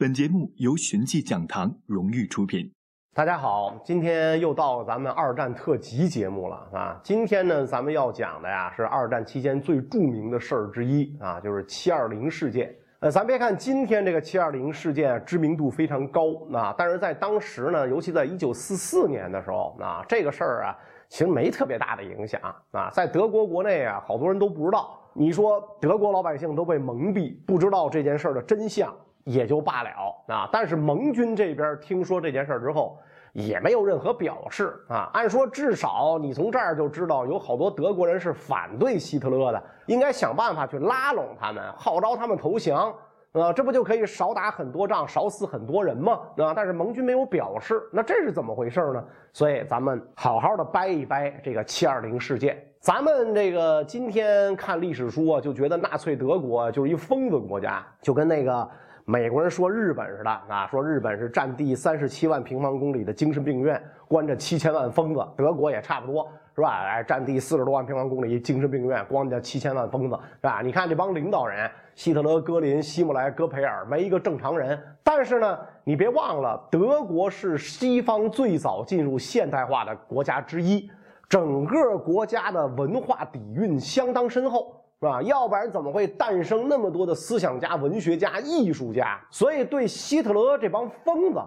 本节目由寻迹讲堂荣誉出品。大家好，今天又到咱们二战特辑节目了啊！今天呢，咱们要讲的呀是二战期间最著名的事儿之一啊，就是七二零事件。呃，咱别看今天这个七二零事件知名度非常高啊，但是在当时呢，尤其在一九四四年的时候啊，这个事儿啊，其实没特别大的影响啊，在德国国内啊，好多人都不知道。你说德国老百姓都被蒙蔽，不知道这件事儿的真相。也就罢了啊，但是盟军这边听说这件事之后，也没有任何表示啊。按说至少你从这儿就知道，有好多德国人是反对希特勒的，应该想办法去拉拢他们，号召他们投降啊，这不就可以少打很多仗，少死很多人吗？啊，但是盟军没有表示，那这是怎么回事呢？所以咱们好好的掰一掰这个七二零事件。咱们这个今天看历史书啊，就觉得纳粹德国就是一疯子国家，就跟那个。美国人说日本似的啊，说日本是占地三十七万平方公里的精神病院，关着七千万疯子。德国也差不多是吧？哎，占地四十多万平方公里精神病院，关着七千万疯子是吧？你看这帮领导人，希特勒、戈林、希姆莱、戈培尔，没一个正常人。但是呢，你别忘了，德国是西方最早进入现代化的国家之一，整个国家的文化底蕴相当深厚。是吧？要不然怎么会诞生那么多的思想家、文学家、艺术家？所以对希特勒这帮疯子，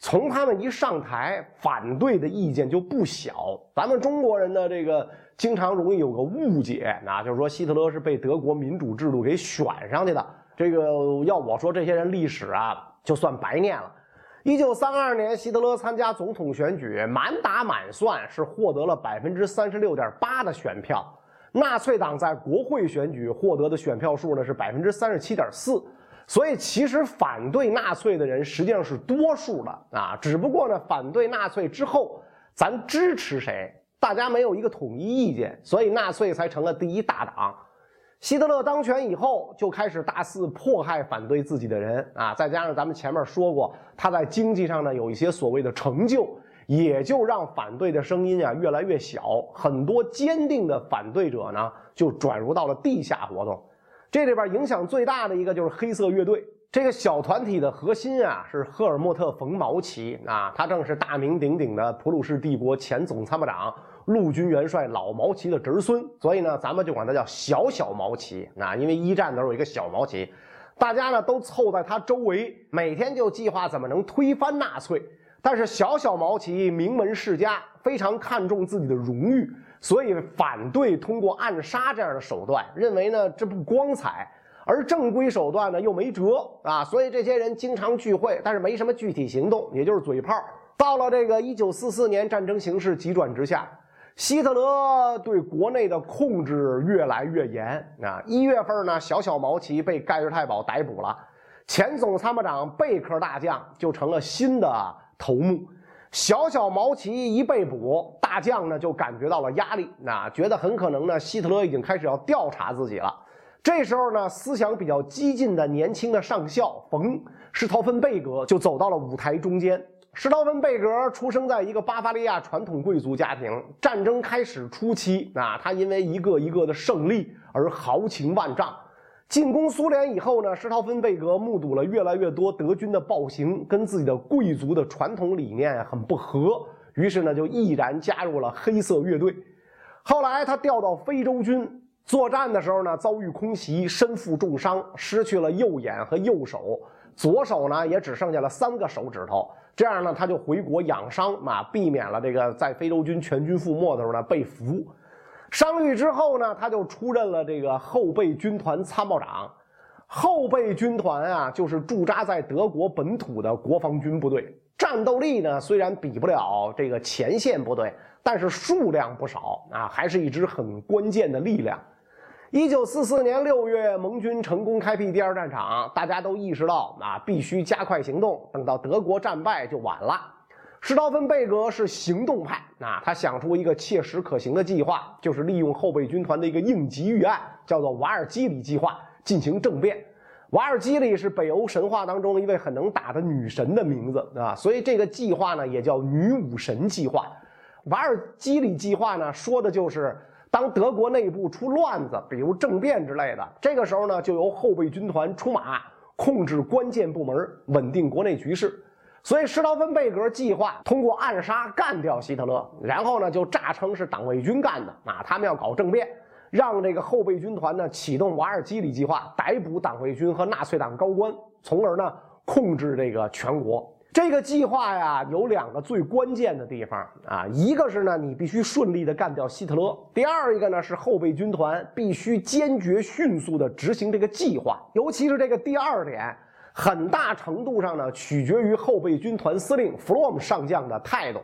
从他们一上台，反对的意见就不小。咱们中国人呢，这个经常容易有个误解，那就是说希特勒是被德国民主制度给选上去的。这个要我说，这些人历史啊，就算白念了。一九三二年，希特勒参加总统选举，满打满算是获得了百分之三十六点八的选票。纳粹党在国会选举获得的选票数呢是百分之三十七点四，所以其实反对纳粹的人实际上是多数的啊，只不过呢反对纳粹之后，咱支持谁，大家没有一个统一意见，所以纳粹才成了第一大党。希特勒当权以后就开始大肆迫害反对自己的人啊，再加上咱们前面说过，他在经济上呢有一些所谓的成就。也就让反对的声音啊越来越小，很多坚定的反对者呢就转入到了地下活动。这里边影响最大的一个就是黑色乐队。这个小团体的核心啊是赫尔墨特·冯·毛奇啊，他正是大名鼎鼎的普鲁士帝国前总参谋长、陆军元帅老毛奇的侄孙，所以呢，咱们就管他叫小小毛奇啊。因为一战的时候有一个小毛奇，大家呢都凑在他周围，每天就计划怎么能推翻纳粹。但是小小毛奇名门世家，非常看重自己的荣誉，所以反对通过暗杀这样的手段，认为呢这不光彩，而正规手段呢又没辙啊，所以这些人经常聚会，但是没什么具体行动，也就是嘴炮。到了这个一九四四年，战争形势急转直下，希特勒对国内的控制越来越严啊。一月份呢，小小毛奇被盖世太保逮捕了，前总参谋长贝克大将就成了新的。头目小小毛奇一被捕，大将呢就感觉到了压力，那觉得很可能呢，希特勒已经开始要调查自己了。这时候呢，思想比较激进的年轻的上校冯施陶芬贝格就走到了舞台中间。施陶芬贝格出生在一个巴伐利亚传统贵族家庭，战争开始初期啊，他因为一个一个的胜利而豪情万丈。进攻苏联以后呢，施陶芬贝格目睹了越来越多德军的暴行，跟自己的贵族的传统理念很不合，于是呢就毅然加入了黑色乐队。后来他调到非洲军作战的时候呢，遭遇空袭，身负重伤，失去了右眼和右手，左手呢也只剩下了三个手指头。这样呢，他就回国养伤嘛，避免了这个在非洲军全军覆没的时候呢被俘。伤愈之后呢，他就出任了这个后备军团参谋长。后备军团啊，就是驻扎在德国本土的国防军部队，战斗力呢虽然比不了这个前线部队，但是数量不少啊，还是一支很关键的力量。一九四四年六月，盟军成功开辟第二战场，大家都意识到啊，必须加快行动，等到德国战败就晚了。施道芬贝格是行动派，啊，他想出一个切实可行的计划，就是利用后备军团的一个应急预案，叫做瓦尔基里计划进行政变。瓦尔基里是北欧神话当中一位很能打的女神的名字，啊，所以这个计划呢也叫女武神计划。瓦尔基里计划呢说的就是当德国内部出乱子，比如政变之类的，这个时候呢就由后备军团出马。控制关键部门，稳定国内局势。所以施劳芬贝格计划通过暗杀干掉希特勒，然后呢就诈称是党卫军干的啊，他们要搞政变，让这个后备军团呢启动瓦尔基里计划，逮捕党卫军和纳粹党高官，从而呢控制这个全国。这个计划呀，有两个最关键的地方啊，一个是呢，你必须顺利的干掉希特勒；第二一个呢，是后备军团必须坚决、迅速的执行这个计划。尤其是这个第二点，很大程度上呢，取决于后备军团司令弗洛姆上将的态度。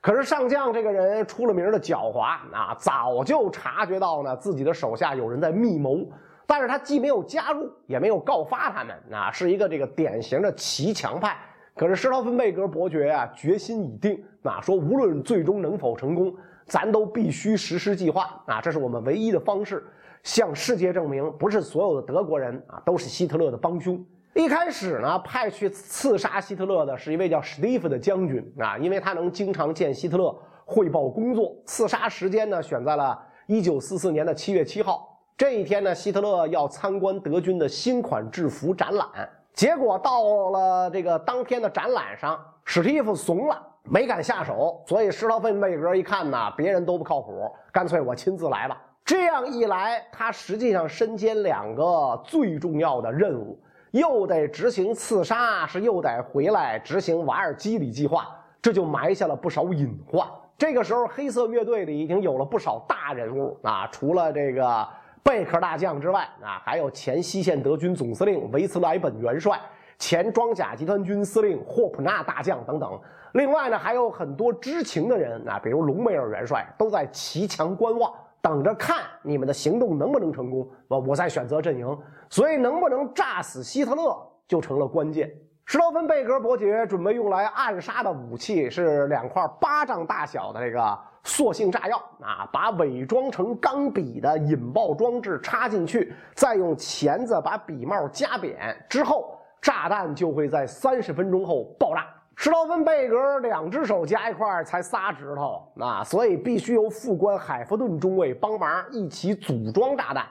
可是上将这个人出了名的狡猾啊，早就察觉到呢自己的手下有人在密谋，但是他既没有加入，也没有告发他们啊，是一个这个典型的骑墙派。可是施劳芬贝格伯爵啊，决心已定啊，说无论最终能否成功，咱都必须实施计划啊，这是我们唯一的方式，向世界证明，不是所有的德国人啊都是希特勒的帮凶。一开始呢，派去刺杀希特勒的是一位叫史蒂夫的将军啊，因为他能经常见希特勒汇报工作。刺杀时间呢，选在了1944年的7月7号，这一天呢，希特勒要参观德军的新款制服展览。结果到了这个当天的展览上，史蒂夫怂了，没敢下手。所以施劳芬贝格一看呢，别人都不靠谱，干脆我亲自来吧。这样一来，他实际上身兼两个最重要的任务，又得执行刺杀，是又得回来执行瓦尔基里计划，这就埋下了不少隐患。这个时候，黑色乐队里已经有了不少大人物啊，除了这个。贝克大将之外啊，还有前西线德军总司令维茨莱本元帅、前装甲集团军司令霍普纳大将等等。另外呢，还有很多知情的人啊，比如隆美尔元帅，都在骑墙观望，等着看你们的行动能不能成功。我我再选择阵营，所以能不能炸死希特勒就成了关键。施劳芬贝格伯爵准备用来暗杀的武器是两块巴掌大小的这个。塑性炸药啊，把伪装成钢笔的引爆装置插进去，再用钳子把笔帽夹扁之后，炸弹就会在三十分钟后爆炸。施劳芬贝格两只手加一块才仨指头啊，所以必须由副官海弗顿中尉帮忙一起组装炸弹。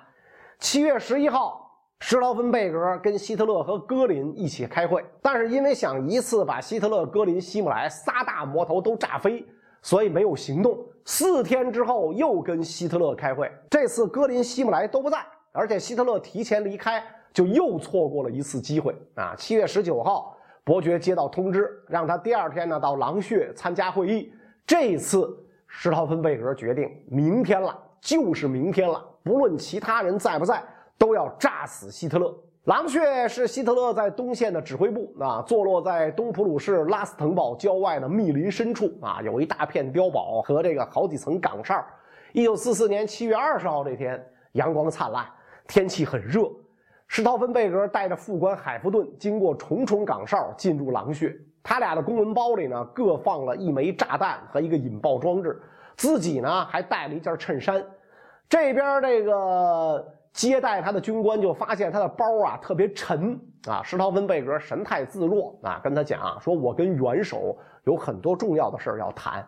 七月十一号，施劳芬贝格跟希特勒和戈林一起开会，但是因为想一次把希特勒、戈林、希姆莱仨大魔头都炸飞。所以没有行动。四天之后又跟希特勒开会，这次戈林、希姆莱都不在，而且希特勒提前离开，就又错过了一次机会啊！七月十九号，伯爵接到通知，让他第二天呢到狼穴参加会议。这一次施陶芬贝格决定，明天了，就是明天了，不论其他人在不在，都要炸死希特勒。狼穴是希特勒在东线的指挥部啊，坐落在东普鲁士拉斯滕堡郊外的密林深处啊，有一大片碉堡和这个好几层岗哨。一九四四年七月二十号这天，阳光灿烂，天气很热。施陶芬贝格带着副官海弗顿经过重重岗哨进入狼穴，他俩的公文包里呢各放了一枚炸弹和一个引爆装置，自己呢还带了一件衬衫。这边这个。接待他的军官就发现他的包啊特别沉啊，施陶芬贝格神态自若啊，跟他讲说：“我跟元首有很多重要的事要谈。”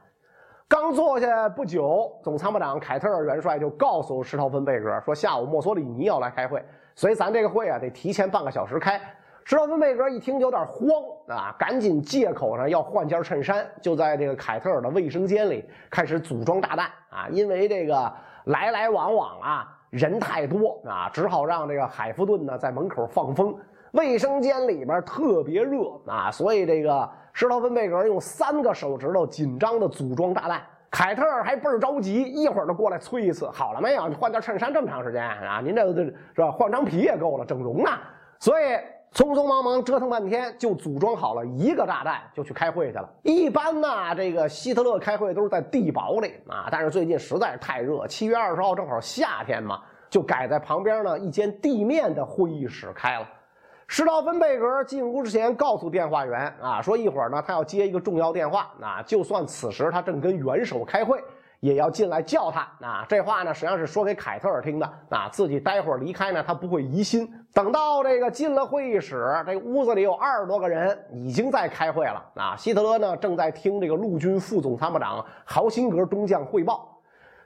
刚坐下不久，总参谋长凯特尔元帅就告诉施陶芬贝格说：“下午墨索里尼要来开会，所以咱这个会啊得提前半个小时开。”施陶芬贝格一听有点慌啊，赶紧借口呢要换件衬衫，就在这个凯特尔的卫生间里开始组装炸弹啊，因为这个来来往往啊。人太多啊，只好让这个海弗顿呢在门口放风。卫生间里边特别热啊，所以这个施陶芬贝格用三个手指头紧张的组装炸弹。凯特还倍儿着急，一会儿就过来催一次。好了没有？你换件衬衫这么长时间啊？您这这是吧？换张皮也够了，整容呢。所以。匆匆忙忙折腾半天，就组装好了一个炸弹，就去开会去了。一般呢，这个希特勒开会都是在地堡里啊，但是最近实在是太热，七月二十号正好夏天嘛，就改在旁边呢一间地面的会议室开了。施道芬贝格进屋之前告诉电话员啊，说一会儿呢他要接一个重要电话，啊，就算此时他正跟元首开会。也要进来叫他啊！这话呢，实际上是说给凯特尔听的啊。自己待会儿离开呢，他不会疑心。等到这个进了会议室，这屋子里有二十多个人已经在开会了啊。希特勒呢，正在听这个陆军副总参谋长豪辛格中将汇报。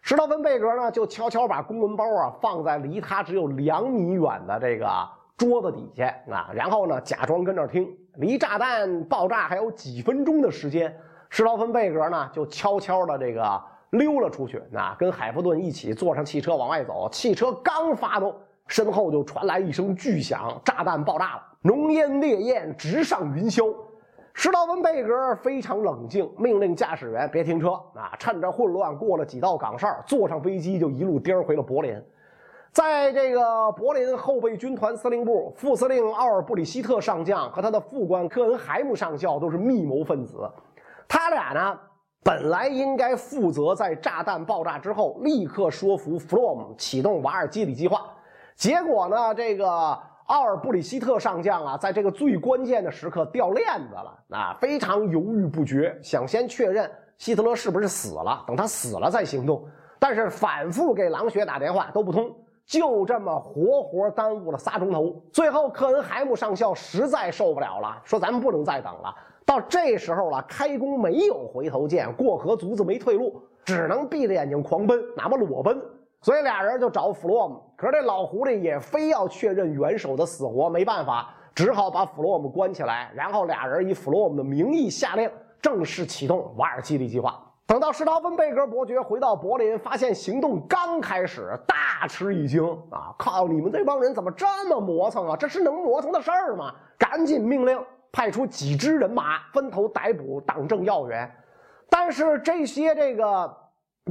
施道芬贝格呢，就悄悄把公文包啊放在离他只有两米远的这个桌子底下啊，然后呢假装跟那听。离炸弹爆炸还有几分钟的时间，施劳芬贝格呢就悄悄的这个溜了出去，啊，跟海弗顿一起坐上汽车往外走。汽车刚发动，身后就传来一声巨响，炸弹爆炸了，浓烟烈焰直上云霄。施劳芬贝格非常冷静，命令驾驶员别停车，啊，趁着混乱过了几道岗哨，坐上飞机就一路颠回了柏林。在这个柏林后备军团司令部，副司令奥尔布里希特上将和他的副官科恩海姆上校都是密谋分子。他俩呢，本来应该负责在炸弹爆炸之后立刻说服弗洛姆启动瓦尔基里计划。结果呢，这个奥尔布里希特上将啊，在这个最关键的时刻掉链子了啊，非常犹豫不决，想先确认希特勒是不是死了，等他死了再行动。但是反复给狼穴打电话都不通。就这么活活耽误了仨钟头，最后克恩海姆上校实在受不了了，说：“咱们不能再等了，到这时候了，开弓没有回头箭，过河卒子没退路，只能闭着眼睛狂奔，哪怕裸奔。”所以俩人就找弗洛姆，可是这老狐狸也非要确认元首的死活，没办法，只好把弗洛姆关起来，然后俩人以弗洛姆的名义下令正式启动瓦尔基里计划。等到施陶芬贝格伯爵回到柏林，发现行动刚开始，大吃一惊啊！靠，你们这帮人怎么这么磨蹭啊？这是能磨蹭的事儿吗？赶紧命令派出几支人马，分头逮捕党政要员。但是这些这个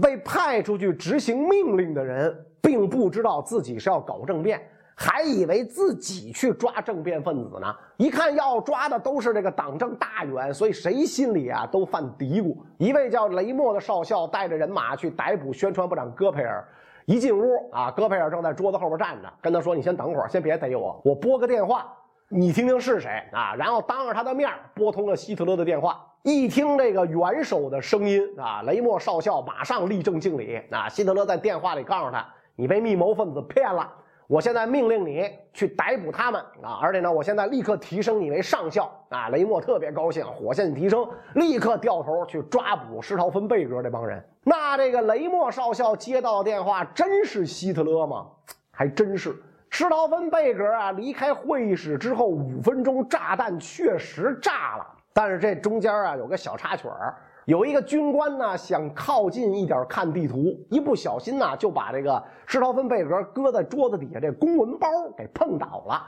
被派出去执行命令的人，并不知道自己是要搞政变。还以为自己去抓政变分子呢，一看要抓的都是这个党政大员，所以谁心里啊都犯嘀咕。一位叫雷默的少校带着人马去逮捕宣传部长戈培尔，一进屋啊，戈培尔正在桌子后边站着，跟他说：“你先等会儿，先别逮我，我拨个电话，你听听是谁啊？”然后当着他的面拨通了希特勒的电话，一听这个元首的声音啊，雷默少校马上立正敬礼啊。希特勒在电话里告诉他：“你被密谋分子骗了。”我现在命令你去逮捕他们啊！而且呢，我现在立刻提升你为上校啊！雷默特别高兴，火线提升，立刻掉头去抓捕施陶芬贝格这帮人。那这个雷默少校接到电话，真是希特勒吗？还真是。施陶芬贝格啊，离开会议室之后五分钟，炸弹确实炸了，但是这中间啊有个小插曲儿。有一个军官呢，想靠近一点看地图，一不小心呢，就把这个施陶芬贝格搁在桌子底下这公文包给碰倒了。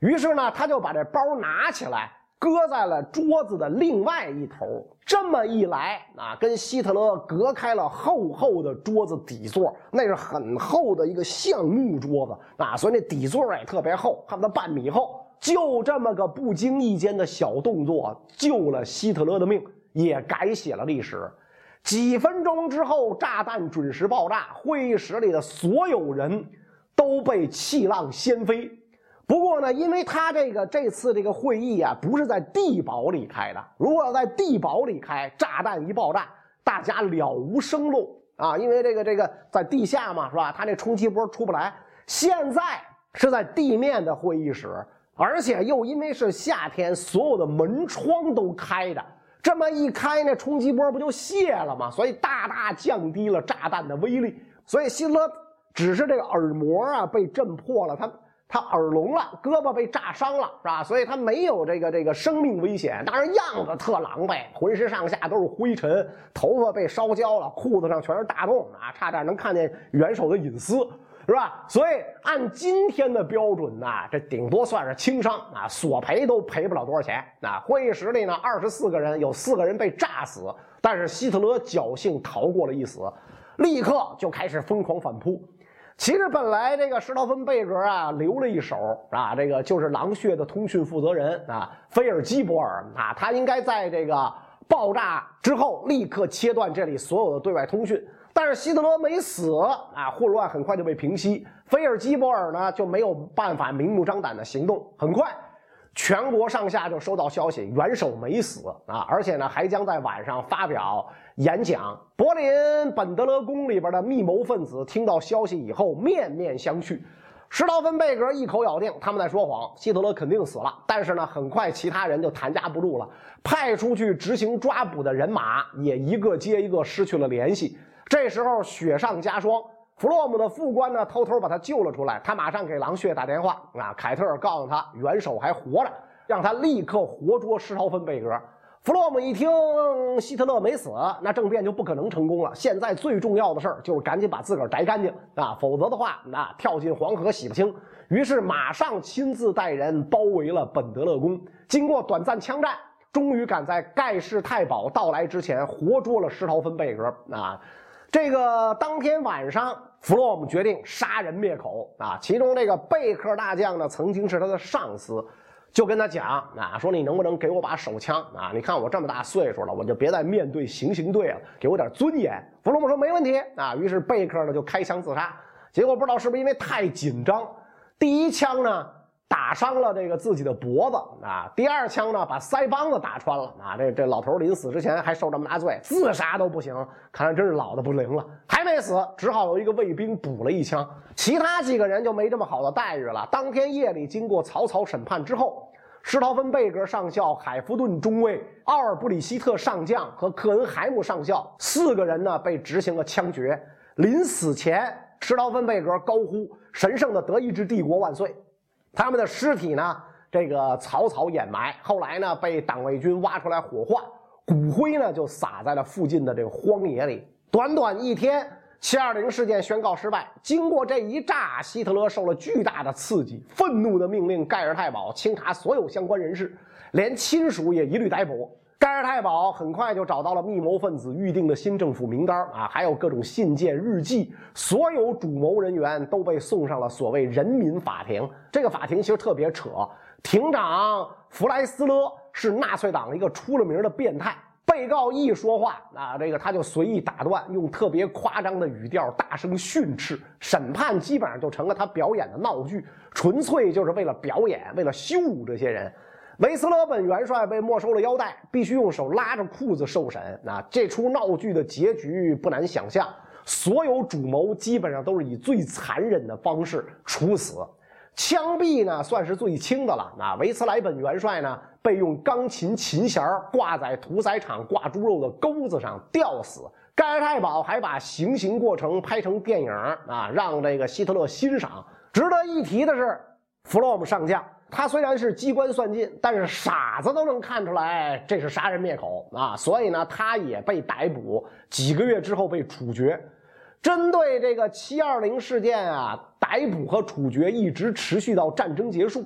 于是呢，他就把这包拿起来，搁在了桌子的另外一头。这么一来啊，跟希特勒隔开了厚厚的桌子底座，那是很厚的一个橡木桌子啊，所以那底座也特别厚，差不多半米厚。就这么个不经意间的小动作，救了希特勒的命。也改写了历史。几分钟之后，炸弹准时爆炸，会议室里的所有人都被气浪掀飞。不过呢，因为他这个这次这个会议啊，不是在地堡里开的。如果要在地堡里开，炸弹一爆炸，大家了无生路啊！因为这个这个在地下嘛，是吧？他那冲击波出不来。现在是在地面的会议室，而且又因为是夏天，所有的门窗都开着。这么一开，那冲击波不就泄了吗？所以大大降低了炸弹的威力。所以希特勒只是这个耳膜啊被震破了，他他耳聋了，胳膊被炸伤了，是吧？所以他没有这个这个生命危险，当然样子特狼狈，浑身上下都是灰尘，头发被烧焦了，裤子上全是大洞啊，差点能看见元首的隐私。是吧？所以按今天的标准呢，这顶多算是轻伤啊，索赔都赔不了多少钱。那会议室里呢，二十四个人，有四个人被炸死，但是希特勒侥幸逃过了一死，立刻就开始疯狂反扑。其实本来这个施陶芬贝格啊留了一手啊，这个就是狼穴的通讯负责人啊，菲尔基博尔啊，他应该在这个爆炸之后立刻切断这里所有的对外通讯。但是希特勒没死啊，混乱很快就被平息。菲尔基博尔呢就没有办法明目张胆的行动。很快，全国上下就收到消息，元首没死啊，而且呢还将在晚上发表演讲。柏林本德勒宫里边的密谋分子听到消息以后面面相觑。施陶芬贝格一口咬定他们在说谎，希特勒肯定死了。但是呢，很快其他人就谈夹不住了，派出去执行抓捕的人马也一个接一个失去了联系。这时候雪上加霜，弗洛姆的副官呢，偷偷把他救了出来。他马上给狼穴打电话啊，凯特尔告诉他元首还活着，让他立刻活捉施陶芬贝格。弗洛姆一听希特勒没死，那政变就不可能成功了。现在最重要的事儿就是赶紧把自个儿摘干净啊，否则的话，那跳进黄河洗不清。于是马上亲自带人包围了本德勒宫。经过短暂枪战，终于赶在盖世太保到来之前活捉了施陶芬贝格啊。这个当天晚上，弗洛姆决定杀人灭口啊！其中这个贝克大将呢，曾经是他的上司，就跟他讲啊，说你能不能给我把手枪啊？你看我这么大岁数了，我就别再面对行刑队了，给我点尊严。弗洛姆说没问题啊。于是贝克呢就开枪自杀，结果不知道是不是因为太紧张，第一枪呢。打伤了这个自己的脖子啊！第二枪呢，把腮帮子打穿了啊！这这老头临死之前还受这么大罪，自杀都不行，看来真是老的不灵了。还没死，只好由一个卫兵补了一枪。其他几个人就没这么好的待遇了。当天夜里，经过草草审判之后，施陶芬贝格上校、海弗顿中尉、奥尔布里希特上将和克恩海姆上校四个人呢被执行了枪决。临死前，施陶芬贝格高呼：“神圣的德意志帝国万岁！”他们的尸体呢，这个草草掩埋，后来呢被党卫军挖出来火化，骨灰呢就撒在了附近的这个荒野里。短短一天，，720事件宣告失败。经过这一炸，希特勒受了巨大的刺激，愤怒的命令盖尔太保清查所有相关人士，连亲属也一律逮捕。盖尔太保很快就找到了密谋分子预定的新政府名单啊，还有各种信件、日记，所有主谋人员都被送上了所谓人民法庭。这个法庭其实特别扯，庭长弗莱斯勒是纳粹党一个出了名的变态。被告一说话啊，这个他就随意打断，用特别夸张的语调大声训斥。审判基本上就成了他表演的闹剧，纯粹就是为了表演，为了羞辱这些人。维斯勒本元帅被没收了腰带，必须用手拉着裤子受审。那这出闹剧的结局不难想象，所有主谋基本上都是以最残忍的方式处死，枪毙呢算是最轻的了。那维斯莱本元帅呢被用钢琴琴弦挂在屠宰场挂猪肉的钩子上吊死。盖尔太保还把行刑过程拍成电影啊，让这个希特勒欣赏。值得一提的是，弗洛姆上将。他虽然是机关算尽，但是傻子都能看出来这是杀人灭口啊！所以呢，他也被逮捕，几个月之后被处决。针对这个七二零事件啊，逮捕和处决一直持续到战争结束，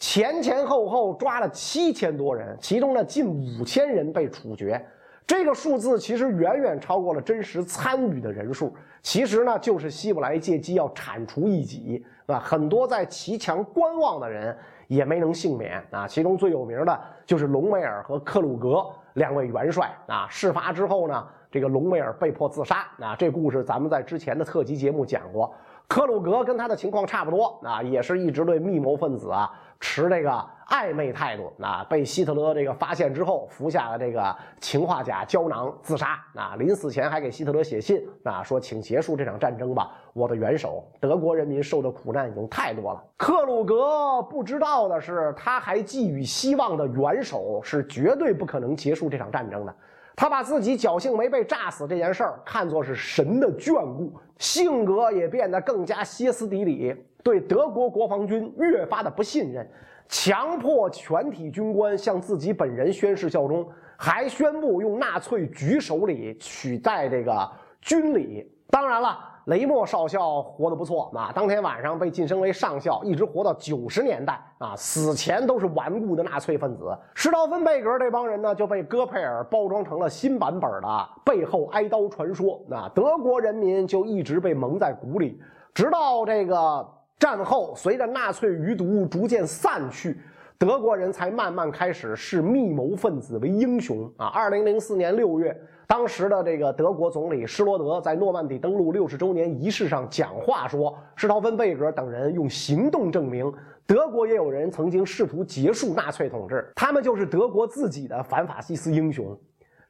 前前后后抓了七千多人，其中呢近五千人被处决。这个数字其实远远超过了真实参与的人数。其实呢，就是希伯来借机要铲除异己，啊，很多在骑墙观望的人。也没能幸免啊！其中最有名的就是隆美尔和克鲁格两位元帅啊。事发之后呢，这个隆美尔被迫自杀啊。这故事咱们在之前的特辑节目讲过。克鲁格跟他的情况差不多啊，也是一直对密谋分子啊持这个暧昧态度啊。被希特勒这个发现之后，服下了这个氰化钾胶囊自杀啊。临死前还给希特勒写信啊，说请结束这场战争吧，我的元首，德国人民受的苦难已经太多了。克鲁格不知道的是，他还寄予希望的元首是绝对不可能结束这场战争的。他把自己侥幸没被炸死这件事儿看作是神的眷顾，性格也变得更加歇斯底里，对德国国防军越发的不信任，强迫全体军官向自己本人宣誓效忠，还宣布用纳粹举手礼取代这个军礼。当然了。雷默少校活得不错啊，当天晚上被晋升为上校，一直活到九十年代啊，死前都是顽固的纳粹分子。施道芬贝格这帮人呢，就被戈佩尔包装成了新版本的背后挨刀传说。那德国人民就一直被蒙在鼓里，直到这个战后，随着纳粹余毒逐渐散去，德国人才慢慢开始视密谋分子为英雄啊。二零零四年六月。当时的这个德国总理施罗德在诺曼底登陆六十周年仪式上讲话说：“施陶芬贝格等人用行动证明，德国也有人曾经试图结束纳粹统治，他们就是德国自己的反法西斯英雄。”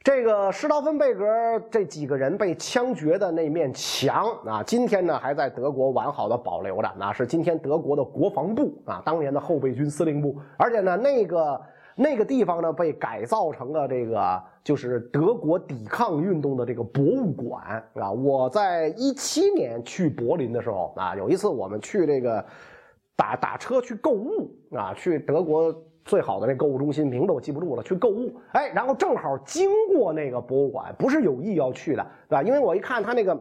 这个施道芬贝格这几个人被枪决的那面墙啊，今天呢还在德国完好的保留着，那是今天德国的国防部啊，当年的后备军司令部，而且呢那个。那个地方呢被改造成了这个就是德国抵抗运动的这个博物馆啊。我在一七年去柏林的时候啊，有一次我们去这个打打车去购物啊，去德国最好的那购物中心名字我记不住了，去购物。哎，然后正好经过那个博物馆，不是有意要去的，对吧？因为我一看他那个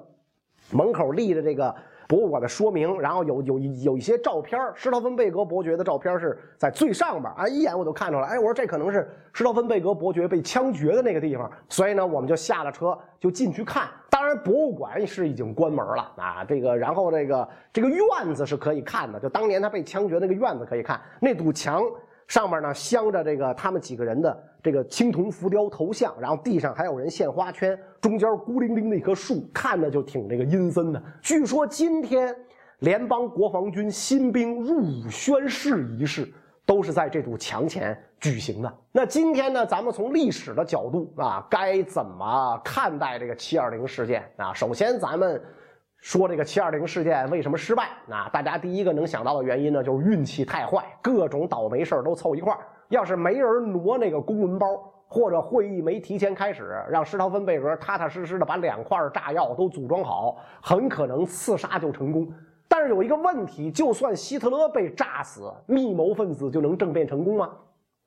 门口立着这个。博物馆的说明，然后有有有一些照片，施陶芬贝格伯爵的照片是在最上边啊，一眼我就看出来，哎，我说这可能是施陶芬贝格伯爵被枪决的那个地方，所以呢，我们就下了车就进去看。当然，博物馆是已经关门了啊，这个然后这个这个院子是可以看的，就当年他被枪决那个院子可以看，那堵墙。上面呢镶着这个他们几个人的这个青铜浮雕头像，然后地上还有人献花圈，中间孤零零的一棵树，看着就挺这个阴森的。据说今天联邦国防军新兵入伍宣誓仪式都是在这堵墙前举行的。那今天呢，咱们从历史的角度啊，该怎么看待这个七二零事件啊？首先，咱们。说这个七二零事件为什么失败？那大家第一个能想到的原因呢，就是运气太坏，各种倒霉事儿都凑一块儿。要是没人挪那个公文包，或者会议没提前开始，让施陶芬贝格踏踏实实的把两块炸药都组装好，很可能刺杀就成功。但是有一个问题，就算希特勒被炸死，密谋分子就能政变成功吗？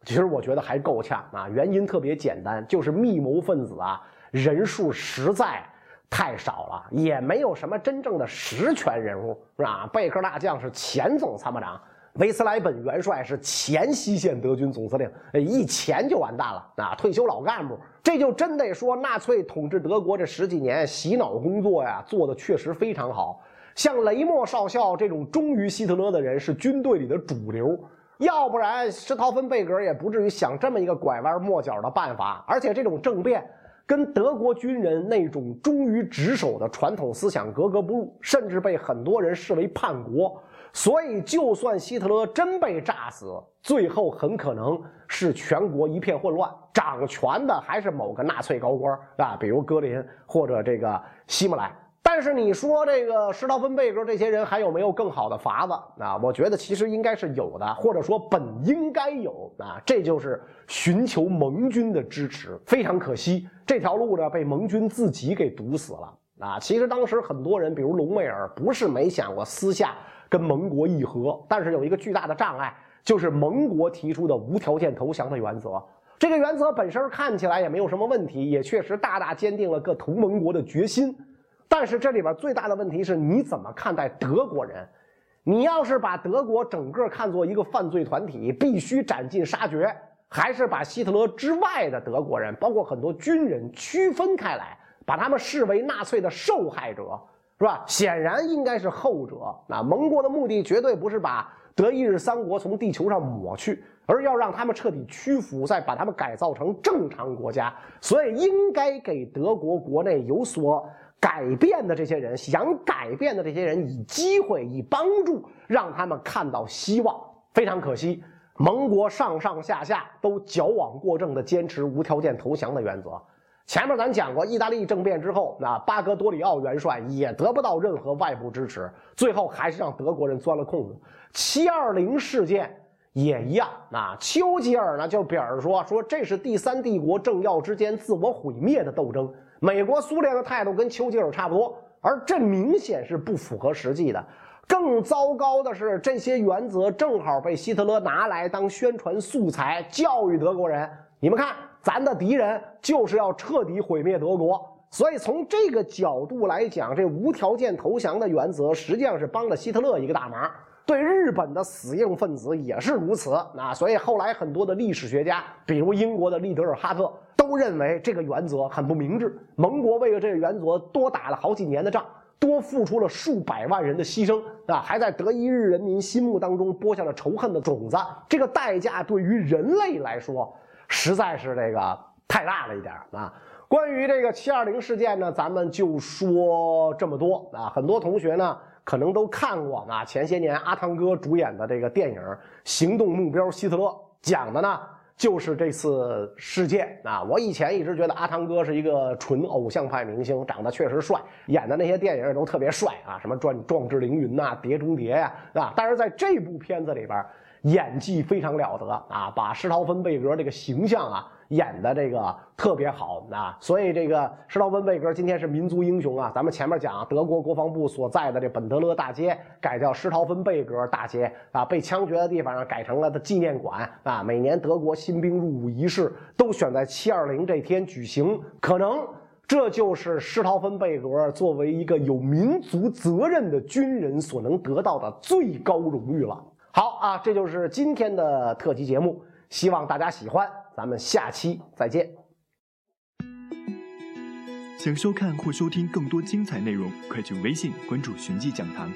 其实我觉得还够呛啊。原因特别简单，就是密谋分子啊人数实在。太少了，也没有什么真正的实权人物，是吧？贝克大将是前总参谋长，维斯莱本元帅是前西线德军总司令，一前就完蛋了啊！退休老干部，这就真得说，纳粹统治德国这十几年洗脑工作呀，做的确实非常好。像雷默少校这种忠于希特勒的人是军队里的主流，要不然施陶芬贝格也不至于想这么一个拐弯抹角的办法，而且这种政变。跟德国军人那种忠于职守的传统思想格格不入，甚至被很多人视为叛国。所以，就算希特勒真被炸死，最后很可能是全国一片混乱，掌权的还是某个纳粹高官啊，比如格林或者这个希姆莱。但是你说这个施道芬贝格这些人还有没有更好的法子啊？我觉得其实应该是有的，或者说本应该有啊。这就是寻求盟军的支持。非常可惜，这条路呢被盟军自己给堵死了啊。其实当时很多人，比如隆美尔，不是没想过私下跟盟国议和，但是有一个巨大的障碍，就是盟国提出的无条件投降的原则。这个原则本身看起来也没有什么问题，也确实大大坚定了各同盟国的决心。但是这里边最大的问题是，你怎么看待德国人？你要是把德国整个看作一个犯罪团体，必须斩尽杀绝，还是把希特勒之外的德国人，包括很多军人区分开来，把他们视为纳粹的受害者，是吧？显然应该是后者。那盟国的目的绝对不是把德意日三国从地球上抹去，而要让他们彻底屈服，再把他们改造成正常国家。所以应该给德国国内有所。改变的这些人，想改变的这些人，以机会，以帮助，让他们看到希望。非常可惜，盟国上上下下都矫枉过正地坚持无条件投降的原则。前面咱讲过，意大利政变之后，那巴格多里奥元帅也得不到任何外部支持，最后还是让德国人钻了空子。七二零事件也一样，啊丘吉尔呢就表示说，说这是第三帝国政要之间自我毁灭的斗争。美国、苏联的态度跟丘吉尔差不多，而这明显是不符合实际的。更糟糕的是，这些原则正好被希特勒拿来当宣传素材，教育德国人。你们看，咱的敌人就是要彻底毁灭德国。所以从这个角度来讲，这无条件投降的原则实际上是帮了希特勒一个大忙。对日本的死硬分子也是如此。啊所以后来很多的历史学家，比如英国的利德尔哈特。都认为这个原则很不明智，盟国为了这个原则多打了好几年的仗，多付出了数百万人的牺牲啊，还在德意日人民心目当中播下了仇恨的种子。这个代价对于人类来说实在是这个太大了一点啊。关于这个七二零事件呢，咱们就说这么多啊。很多同学呢可能都看过啊，前些年阿汤哥主演的这个电影《行动目标希特勒》，讲的呢。就是这次事件啊！我以前一直觉得阿汤哥是一个纯偶像派明星，长得确实帅，演的那些电影都特别帅啊，什么《壮壮志凌云》呐，《碟中谍》呀，啊！但是在这部片子里边，演技非常了得啊，把施陶芬贝格这个形象啊演的这个特别好啊，所以这个施陶芬贝格今天是民族英雄啊。咱们前面讲德国国防部所在的这本德勒大街改叫施陶芬贝格大街啊，被枪决的地方上改成了的纪念馆啊。每年德国新兵入伍仪式都选在七二零这天举行，可能这就是施陶芬贝格作为一个有民族责任的军人所能得到的最高荣誉了。好啊，这就是今天的特辑节目，希望大家喜欢。咱们下期再见。想收看或收听更多精彩内容，快去微信关注“寻迹讲堂”。